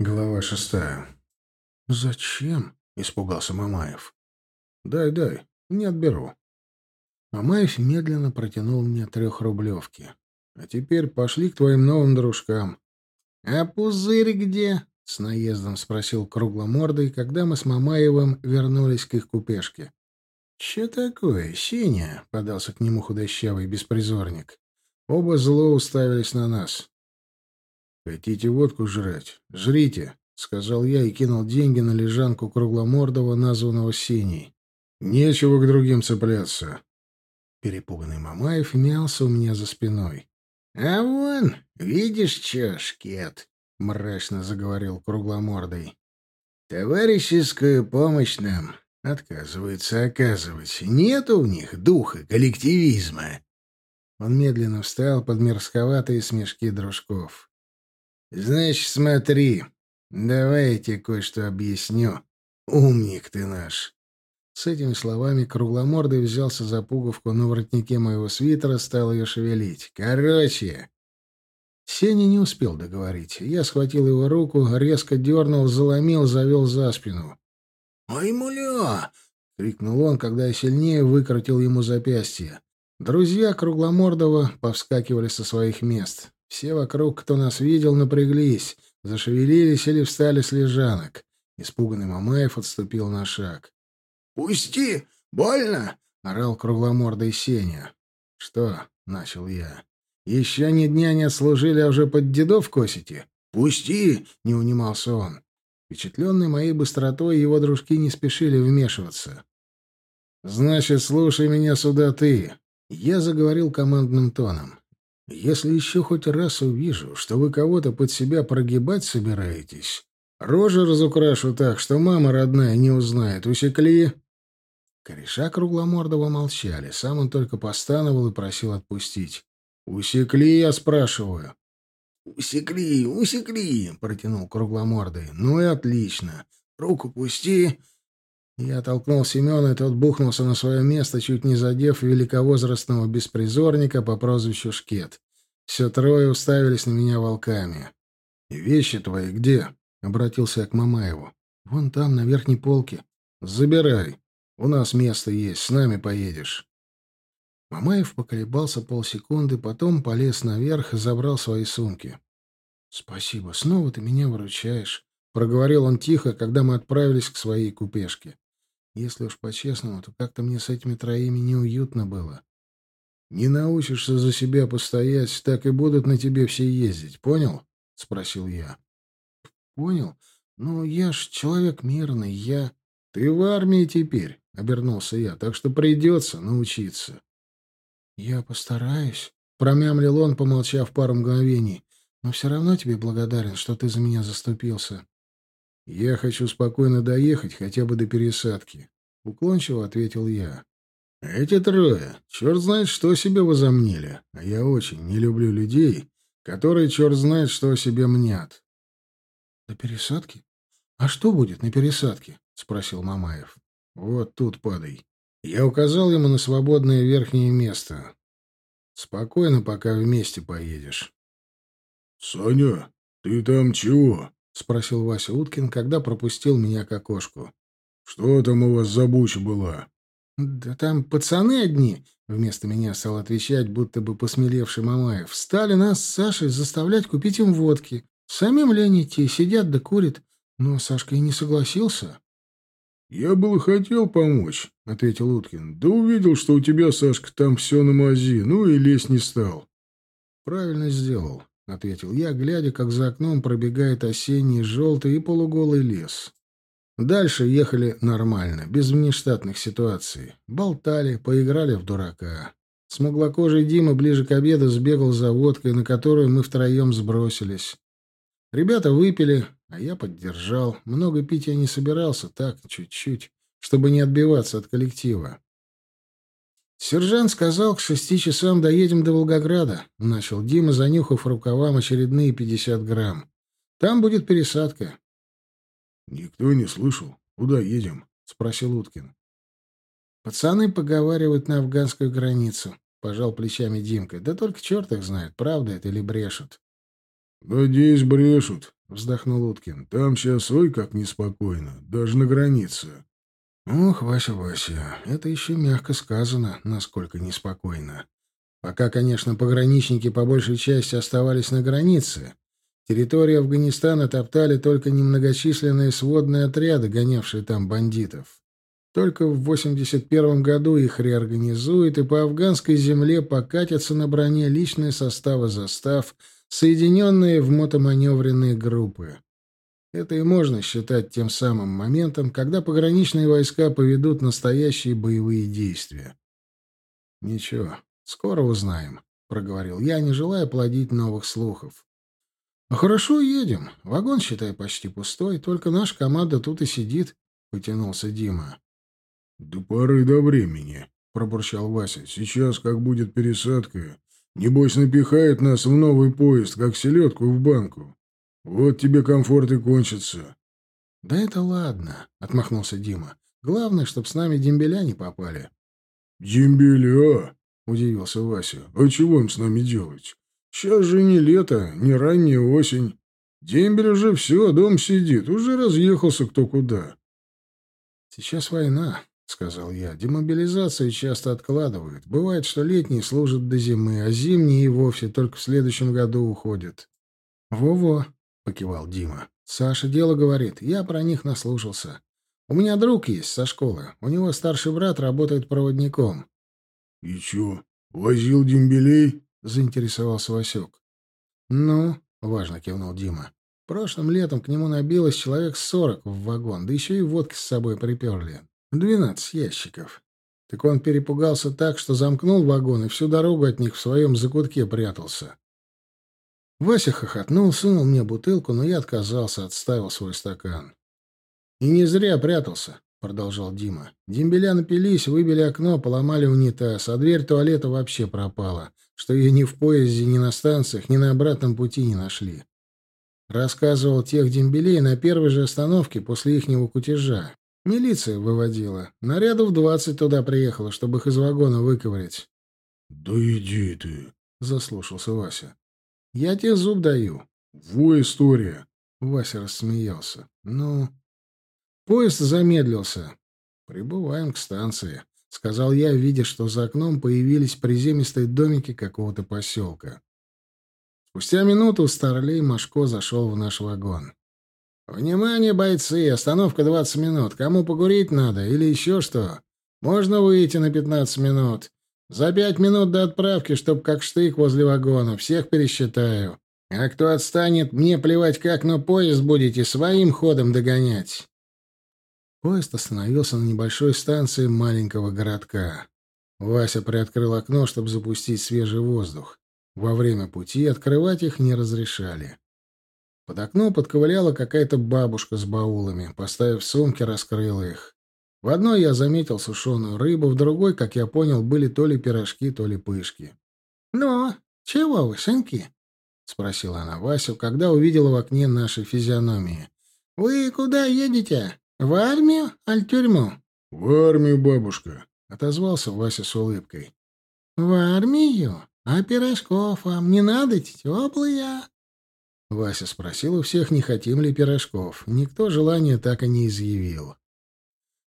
Глава шестая. «Зачем?» — испугался Мамаев. «Дай, дай, не отберу». Мамаев медленно протянул мне трехрублевки. «А теперь пошли к твоим новым дружкам». «А пузырь где?» — с наездом спросил кругломордый, когда мы с Мамаевым вернулись к их купешке. «Че такое, Синя?» — подался к нему худощавый беспризорник. Оба зло уставились на нас. «Хотите водку жрать? Жрите!» — сказал я и кинул деньги на лежанку кругломордого, названного Синей. «Нечего к другим цепляться!» Перепуганный Мамаев мялся у меня за спиной. «А вон, видишь чё, шкет?» — мрачно заговорил кругломордый. «Товарищескую помощь нам отказывается оказывать. Нет у них духа коллективизма». Он медленно встал под мерзковатые смешки дружков. «Значит, смотри, давай я тебе кое-что объясню. Умник ты наш». С этими словами кругломордый взялся за пуговку на воротнике моего свитера, стал ее шевелить. «Короче...» Сеня не успел договорить. Я схватил его руку, резко дернул, заломил, завел за спину. «Ай, муля!» — крикнул он, когда я сильнее выкрутил ему запястье. Друзья Кругломордова повскакивали со своих мест. Все вокруг, кто нас видел, напряглись, зашевелились или встали с лежанок. Испуганный Мамаев отступил на шаг. «Пусти! Больно!» — орал кругломордый Сеня. «Что?» — начал я. «Еще ни дня не отслужили, а уже под дедов косите?» «Пусти!» — не унимался он. Впечатленный моей быстротой, его дружки не спешили вмешиваться. «Значит, слушай меня сюда ты!» Я заговорил командным тоном. Если еще хоть раз увижу, что вы кого-то под себя прогибать собираетесь, рожи разукрашу так, что мама родная не узнает. Усекли?» Кореша Кругломордова молчали. Сам он только постановал и просил отпустить. «Усекли, я спрашиваю». «Усекли, усекли!» — протянул Кругломордый. «Ну и отлично. Руку пусти!» Я толкнул Семена, и тот бухнулся на свое место, чуть не задев великовозрастного беспризорника по прозвищу Шкет. Все трое уставились на меня волками. «Вещи твои где?» — обратился я к Мамаеву. «Вон там, на верхней полке. Забирай. У нас место есть, с нами поедешь». Мамаев поколебался полсекунды, потом полез наверх и забрал свои сумки. «Спасибо, снова ты меня выручаешь», — проговорил он тихо, когда мы отправились к своей купешке. Если уж по-честному, то как-то мне с этими троими неуютно было. Не научишься за себя постоять, так и будут на тебе все ездить, понял? — спросил я. — Понял. Ну, я ж человек мирный, я... — Ты в армии теперь, — обернулся я, — так что придется научиться. — Я постараюсь, — промямлил он, помолчав пару мгновений, — но все равно тебе благодарен, что ты за меня заступился. «Я хочу спокойно доехать хотя бы до пересадки», — уклончиво ответил я. «Эти трое, черт знает, что себе возомнили, а я очень не люблю людей, которые черт знает, что себе мнят». «До пересадки? А что будет на пересадке?» — спросил Мамаев. «Вот тут падай». Я указал ему на свободное верхнее место. «Спокойно, пока вместе поедешь». «Саня, ты там чего?» — спросил Вася Уткин, когда пропустил меня к окошку. — Что там у вас за буча была? — Да там пацаны одни, — вместо меня стал отвечать, будто бы посмелевший Мамаев. — Стали нас с Сашей заставлять купить им водки. Самим лень идти, сидят да курят. Но Сашка и не согласился. — Я был хотел помочь, — ответил Уткин. — Да увидел, что у тебя, Сашка, там все на мази, ну и лезть не стал. — Правильно сделал. — ответил я, глядя, как за окном пробегает осенний желтый и полуголый лес. Дальше ехали нормально, без внештатных ситуаций. Болтали, поиграли в дурака. Смуглокожий Дима ближе к обеду сбегал за водкой, на которую мы втроем сбросились. Ребята выпили, а я поддержал. Много пить я не собирался, так, чуть-чуть, чтобы не отбиваться от коллектива. «Сержант сказал, к шести часам доедем до Волгограда», — начал Дима, занюхав рукавам очередные пятьдесят грамм. «Там будет пересадка». «Никто не слышал. Куда едем?» — спросил Уткин. «Пацаны поговаривают на афганскую границу», — пожал плечами Димка. «Да только черт их знает, правда это или брешут». «Надеюсь, брешут», — вздохнул Уткин. «Там сейчас ой как неспокойно, даже на границе». «Ох, Вася, Вася, это еще мягко сказано, насколько неспокойно. Пока, конечно, пограничники по большей части оставались на границе. Территорию Афганистана топтали только немногочисленные сводные отряды, гонявшие там бандитов. Только в 81 году их реорганизуют, и по афганской земле покатятся на броне личные составы застав, соединенные в мотоманевренные группы. Это и можно считать тем самым моментом, когда пограничные войска поведут настоящие боевые действия. «Ничего, скоро узнаем», — проговорил я, не желая плодить новых слухов. «А хорошо, едем. Вагон, считай, почти пустой, только наша команда тут и сидит», — потянулся Дима. «До поры до времени», — пробурчал Вася. «Сейчас, как будет пересадка, небось напихает нас в новый поезд, как селедку в банку. Вот тебе комфорт и кончится. — Да это ладно, — отмахнулся Дима. — Главное, чтоб с нами дембеля не попали. — Дембеля? — удивился Вася. — А чего им с нами делать? Сейчас же не лето, не ранняя осень. Дембель уже все, дом сидит, уже разъехался кто куда. — Сейчас война, — сказал я. — Демобилизацию часто откладывают. Бывает, что летние служат до зимы, а зимние и вовсе только в следующем году уходят. Во — Во-во, покивал Дима. Саша дело говорит, я про них наслушался. У меня друг есть со школы. У него старший брат работает проводником. — И чё, возил дембелей? — заинтересовался Васек. — Ну, — важно кивнул Дима. Прошлым летом к нему набилось человек сорок в вагон, да еще и водки с собой приперли. Двенадцать ящиков. Так он перепугался так, что замкнул вагон и всю дорогу от них в своем закутке прятался. Вася хохотнул, сунул мне бутылку, но я отказался, отставил свой стакан. «И не зря прятался», — продолжал Дима. «Дембеля напились, выбили окно, поломали унитаз, а дверь туалета вообще пропала, что ее ни в поезде, ни на станциях, ни на обратном пути не нашли. Рассказывал тех дембелей на первой же остановке после ихнего кутежа. Милиция выводила. Нарядов двадцать туда приехала, чтобы их из вагона выковырять». «Да иди ты», — заслушался Вася. Я тебе зуб даю. Во история. Вася рассмеялся. Ну, поезд замедлился. Прибываем к станции, сказал я, видя, что за окном появились приземистые домики какого-то поселка. Спустя минуту Старлей Машко зашел в наш вагон. «Внимание, бойцы! Остановка 20 минут. Кому погурить надо или еще что? Можно выйти на 15 минут. За пять минут до отправки, чтоб как штык возле вагона. Всех пересчитаю. А кто отстанет, мне плевать как, но поезд будете своим ходом догонять. Поезд остановился на небольшой станции маленького городка. Вася приоткрыл окно, чтобы запустить свежий воздух. Во время пути открывать их не разрешали. Под окно подковыляла какая-то бабушка с баулами. Поставив сумки, раскрыла их. В одной я заметил сушеную рыбу, в другой, как я понял, были то ли пирожки, то ли пышки. — Ну, чего вы, сынки? — спросила она Васю, когда увидела в окне нашей физиономии. — Вы куда едете? В армию, аль тюрьму? — В армию, бабушка, — отозвался Вася с улыбкой. — В армию? А пирожков вам не надо, теплые? Вася спросил у всех, не хотим ли пирожков. Никто желания так и не изъявил.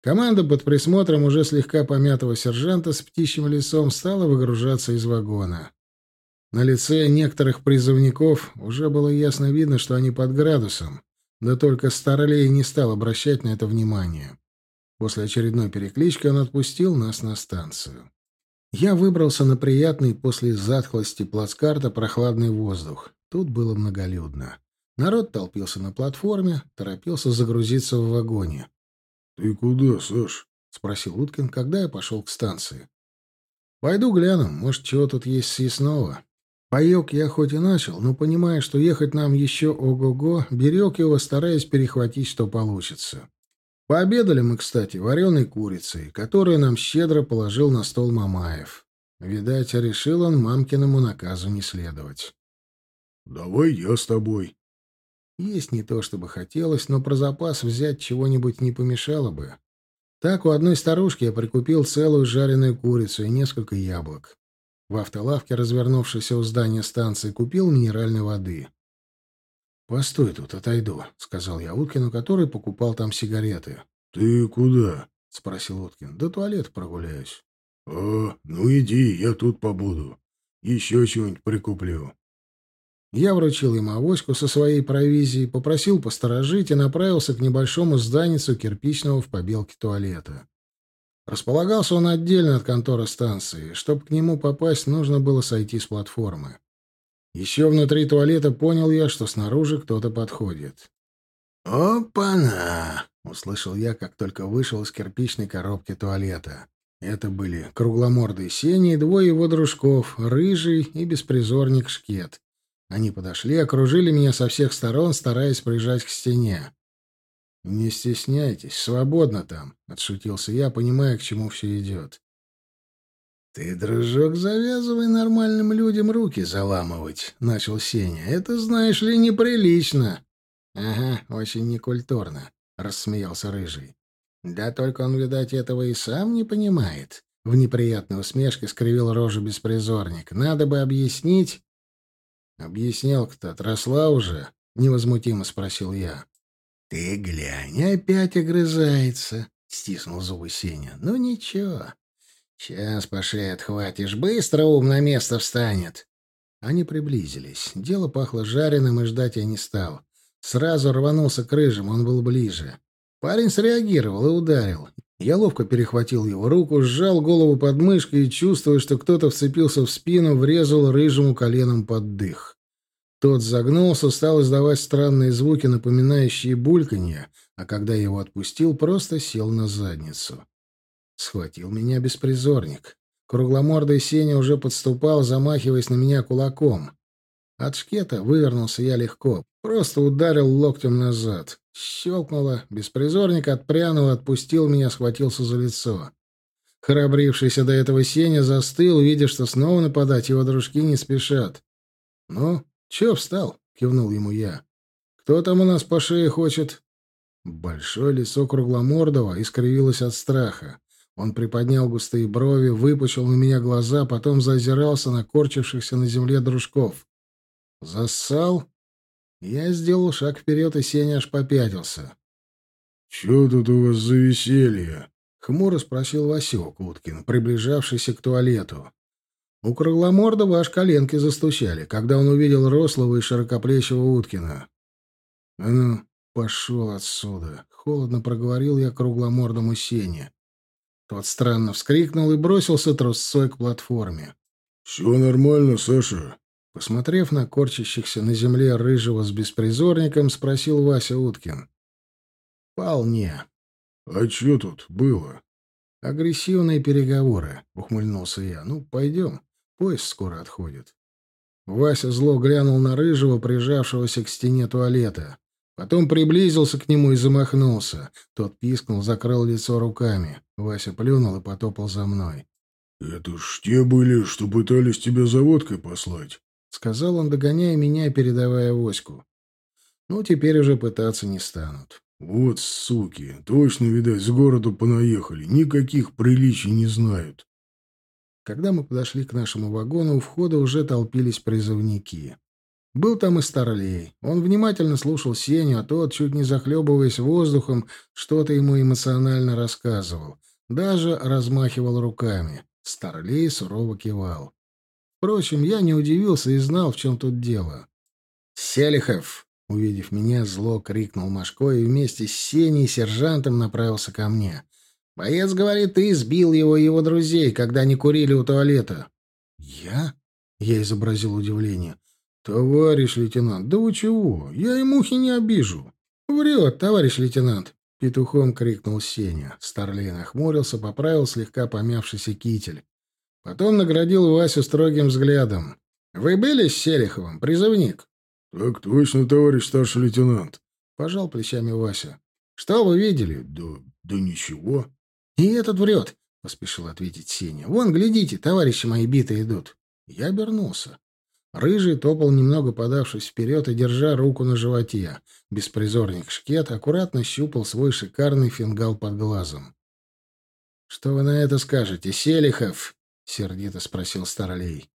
Команда под присмотром уже слегка помятого сержанта с птичьим лицом стала выгружаться из вагона. На лице некоторых призывников уже было ясно видно, что они под градусом, да только Старлей не стал обращать на это внимание. После очередной переклички он отпустил нас на станцию. Я выбрался на приятный после затхлости плацкарта прохладный воздух. Тут было многолюдно. Народ толпился на платформе, торопился загрузиться в вагоне. «Ты куда, Саш?» — спросил Уткин, когда я пошел к станции. «Пойду гляну, может, чего тут есть съестного. Паек я хоть и начал, но, понимая, что ехать нам еще ого-го, берег его, стараясь перехватить, что получится. Пообедали мы, кстати, вареной курицей, которую нам щедро положил на стол Мамаев. Видать, решил он мамкиному наказу не следовать. «Давай я с тобой», есть не то, чтобы хотелось, но про запас взять чего-нибудь не помешало бы. Так у одной старушки я прикупил целую жареную курицу и несколько яблок. В автолавке, развернувшейся у здания станции, купил минеральной воды. «Постой тут, отойду», — сказал я Уткину, который покупал там сигареты. «Ты куда?» — спросил Уткин. «До туалета прогуляюсь». «А, ну иди, я тут побуду. Еще чего-нибудь прикуплю». Я вручил ему авоську со своей провизией, попросил посторожить и направился к небольшому зданицу кирпичного в побелке туалета. Располагался он отдельно от конторы станции. Чтобы к нему попасть, нужно было сойти с платформы. Еще внутри туалета понял я, что снаружи кто-то подходит. «Опа-на!» — услышал я, как только вышел из кирпичной коробки туалета. Это были кругломордый Сеня и двое его дружков, рыжий и беспризорник Шкет. Они подошли, окружили меня со всех сторон, стараясь прижать к стене. «Не стесняйтесь, свободно там», — отшутился я, понимая, к чему все идет. «Ты, дружок, завязывай нормальным людям руки заламывать», — начал Сеня. «Это, знаешь ли, неприлично». «Ага, очень некультурно», — рассмеялся Рыжий. «Да только он, видать, этого и сам не понимает». В неприятной усмешке скривил рожу беспризорник. «Надо бы объяснить...» «Объяснялка-то отросла уже?» — невозмутимо спросил я. «Ты глянь, опять огрызается», — стиснул зубы Сеня. «Ну ничего, сейчас по шее отхватишь, быстро ум на место встанет». Они приблизились. Дело пахло жареным, и ждать я не стал. Сразу рванулся к рыжему, он был ближе. Парень среагировал и ударил. Я ловко перехватил его руку, сжал голову под мышкой и, чувствуя, что кто-то вцепился в спину, врезал рыжему коленом под дых. Тот загнулся, стал издавать странные звуки, напоминающие бульканье, а когда его отпустил, просто сел на задницу. Схватил меня беспризорник. Кругломордый Сеня уже подступал, замахиваясь на меня кулаком. От шкета вывернулся я легко, просто ударил локтем назад. Щелкнуло, беспризорник отпрянул, отпустил меня, схватился за лицо. Храбрившийся до этого Сеня застыл, видя, что снова нападать его дружки не спешат. «Ну, «Че встал?» — кивнул ему я. «Кто там у нас по шее хочет?» Большое лицо Кругломордого искривилось от страха. Он приподнял густые брови, выпучил на меня глаза, потом зазирался на корчившихся на земле дружков. «Зассал?» Я сделал шаг вперед, и Сеня аж попятился. «Че тут у вас за веселье?» — хмуро спросил Васек Уткин, приближавшийся к туалету. У Кругломордова аж коленки застучали, когда он увидел рослого и широкоплечего Уткина. — А ну, пошел отсюда! — холодно проговорил я кругломордому Сене. Тот странно вскрикнул и бросился трусцой к платформе. — Все нормально, Саша? Посмотрев на корчащихся на земле рыжего с беспризорником, спросил Вася Уткин. — Вполне. — А что тут было? — Агрессивные переговоры, — ухмыльнулся я. — Ну, пойдем. Поезд скоро отходит. Вася зло глянул на рыжего, прижавшегося к стене туалета. Потом приблизился к нему и замахнулся. Тот пискнул, закрыл лицо руками. Вася плюнул и потопал за мной. — Это ж те были, что пытались тебя за водкой послать, — сказал он, догоняя меня и передавая Воську. — Ну, теперь уже пытаться не станут. — Вот суки, точно, видать, с города понаехали, никаких приличий не знают. Когда мы подошли к нашему вагону, у входа уже толпились призывники. Был там и Старлей. Он внимательно слушал Сеню, а тот, чуть не захлебываясь воздухом, что-то ему эмоционально рассказывал. Даже размахивал руками. Старлей сурово кивал. Впрочем, я не удивился и знал, в чем тут дело. «Селихов!» — увидев меня, зло крикнул Машко и вместе с Сеней и сержантом направился ко мне. Боец говорит, ты избил его и его друзей, когда они курили у туалета. Я? Я изобразил удивление. Товарищ лейтенант, да вы чего? Я и мухи не обижу. Врет, товарищ лейтенант. Петухом крикнул Сеня. Старлей нахмурился, поправил слегка помявшийся китель. Потом наградил Васю строгим взглядом. «Вы были с Селиховым, призывник?» «Так точно, товарищ старший лейтенант», — пожал плечами Вася. «Что вы видели?» «Да, да ничего». «И этот врет», — поспешил ответить Сеня. «Вон, глядите, товарищи мои биты идут». Я обернулся. Рыжий топал, немного подавшись вперед и держа руку на животе. Беспризорник Шкет аккуратно щупал свой шикарный фингал под глазом. «Что вы на это скажете, Селихов?» — сердито спросил Старлей.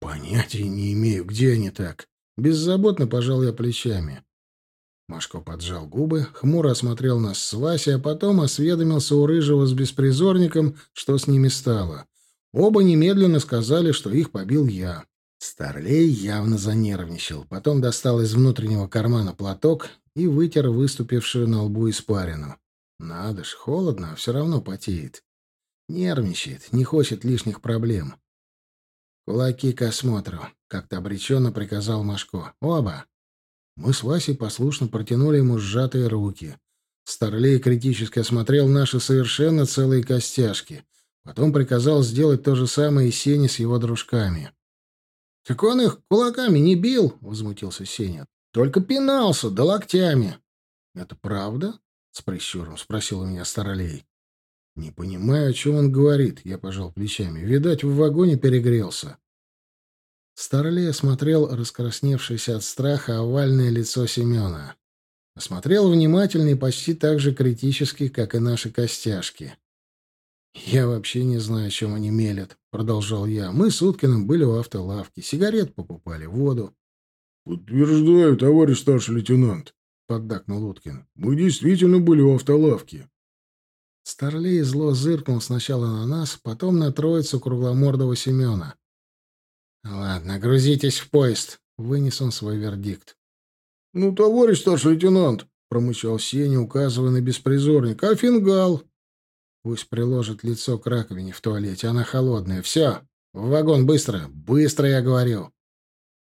«Понятия не имею, где они так», — Беззаботно пожал я плечами. Машко поджал губы, хмуро осмотрел нас с Васей, а потом осведомился у Рыжего с беспризорником, что с ними стало. Оба немедленно сказали, что их побил я. Старлей явно занервничал, потом достал из внутреннего кармана платок и вытер выступившую на лбу испарину. Надо ж, холодно, а все равно потеет. Нервничает, не хочет лишних проблем. «Кулаки к осмотру», — как-то обреченно приказал Машко. «Оба!» Мы с Васей послушно протянули ему сжатые руки. Старлей критически осмотрел наши совершенно целые костяшки. Потом приказал сделать то же самое и Сене с его дружками. — Так он их кулаками не бил, — возмутился Сеня. — Только пинался, да локтями. — Это правда? — с прищуром спросил у меня Старлей. — Не понимаю, о чем он говорит, — я пожал плечами. Видать, в вагоне перегрелся. Старлей осмотрел раскрасневшееся от страха овальное лицо Семена. Осмотрел внимательно и почти так же критически, как и наши костяшки. «Я вообще не знаю, о чем они мелят», — продолжал я. «Мы с Уткиным были в автолавке, сигарет покупали, воду». «Подтверждаю, товарищ старший лейтенант», — поддакнул Уткин. «Мы действительно были в автолавке». Старлей зло зыркнул сначала на нас, потом на троицу кругломордого Семена. «Ладно, грузитесь в поезд», — вынес он свой вердикт. «Ну, товарищ старший лейтенант», — промычал Сеня, указывая на беспризорник, — «а фингал?» Пусть приложит лицо к раковине в туалете, она холодная. Все, в вагон быстро, быстро, я говорю.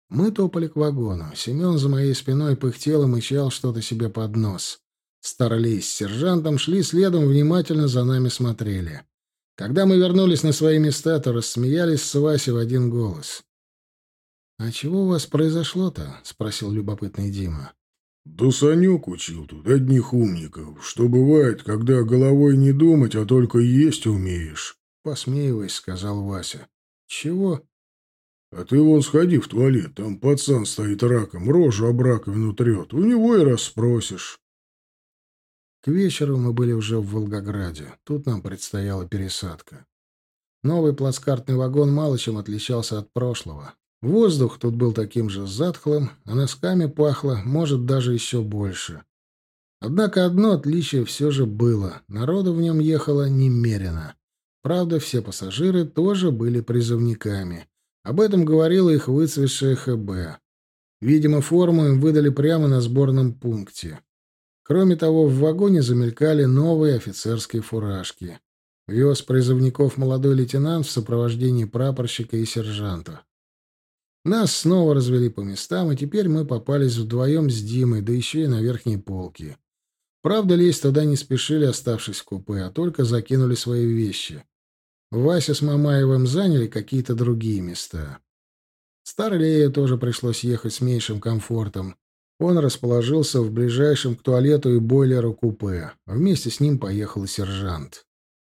Мы топали к вагону. Семен за моей спиной пыхтел и мычал что-то себе под нос. Старлей с сержантом шли следом, внимательно за нами смотрели. Когда мы вернулись на свои места, то рассмеялись с Васей в один голос. «А чего у вас произошло-то?» — спросил любопытный Дима. Да Санек учил тут одних умников, что бывает, когда головой не думать, а только есть умеешь. Посмеиваясь, сказал Вася. Чего? А ты вон сходи в туалет, там пацан стоит раком, рожу об раковину трет, у него и расспросишь. К вечеру мы были уже в Волгограде. Тут нам предстояла пересадка. Новый плацкартный вагон мало чем отличался от прошлого. Воздух тут был таким же затхлым, а носками пахло, может, даже еще больше. Однако одно отличие все же было. Народу в нем ехало немерено. Правда, все пассажиры тоже были призывниками. Об этом говорила их выцветшая ХБ. Видимо, форму им выдали прямо на сборном пункте. Кроме того, в вагоне замелькали новые офицерские фуражки. Вез призывников молодой лейтенант в сопровождении прапорщика и сержанта. Нас снова развели по местам, и теперь мы попались вдвоем с Димой, да еще и на верхней полке. Правда, лезть туда не спешили, оставшись в купе, а только закинули свои вещи. Вася с Мамаевым заняли какие-то другие места. Старлею тоже пришлось ехать с меньшим комфортом. Он расположился в ближайшем к туалету и бойлеру купе. Вместе с ним поехал и сержант.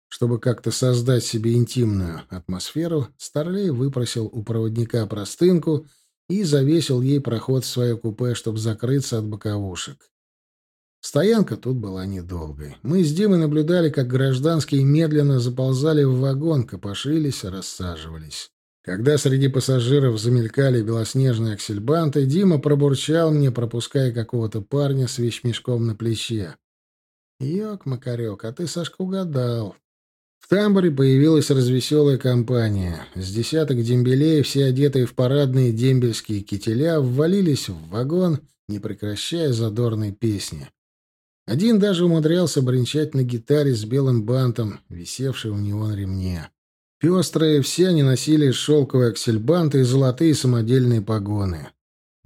Чтобы как-то создать себе интимную атмосферу, Старлей выпросил у проводника простынку и завесил ей проход в свое купе, чтобы закрыться от боковушек. Стоянка тут была недолгой. Мы с Димой наблюдали, как гражданские медленно заползали в вагон, копошились, рассаживались. Когда среди пассажиров замелькали белоснежные аксельбанты, Дима пробурчал мне, пропуская какого-то парня с вещмешком на плече. «Ёк, Макарёк, а ты, Сашка, угадал. В тамбуре появилась развеселая компания. С десяток дембелей, все одетые в парадные дембельские кителя, ввалились в вагон, не прекращая задорной песни. Один даже умудрялся бренчать на гитаре с белым бантом, висевшей у него на ремне. Пестрые все они носили шелковые аксельбанты и золотые самодельные погоны.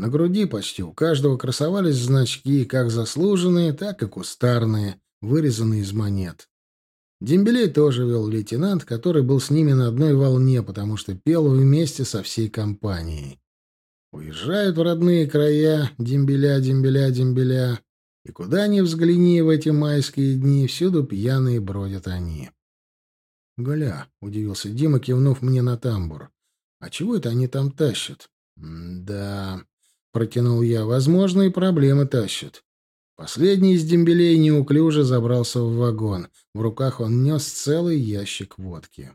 На груди почти у каждого красовались значки, как заслуженные, так и кустарные, вырезанные из монет. Дембелей тоже вел лейтенант, который был с ними на одной волне, потому что пел вместе со всей компанией. Уезжают в родные края, дембеля, дембеля, дембеля, и куда ни взгляни в эти майские дни, всюду пьяные бродят они. «Гля», — удивился Дима, кивнув мне на тамбур. «А чего это они там тащат?» «Да», — протянул я, — «возможно, и проблемы тащат. Последний из дембелей неуклюже забрался в вагон. В руках он нес целый ящик водки.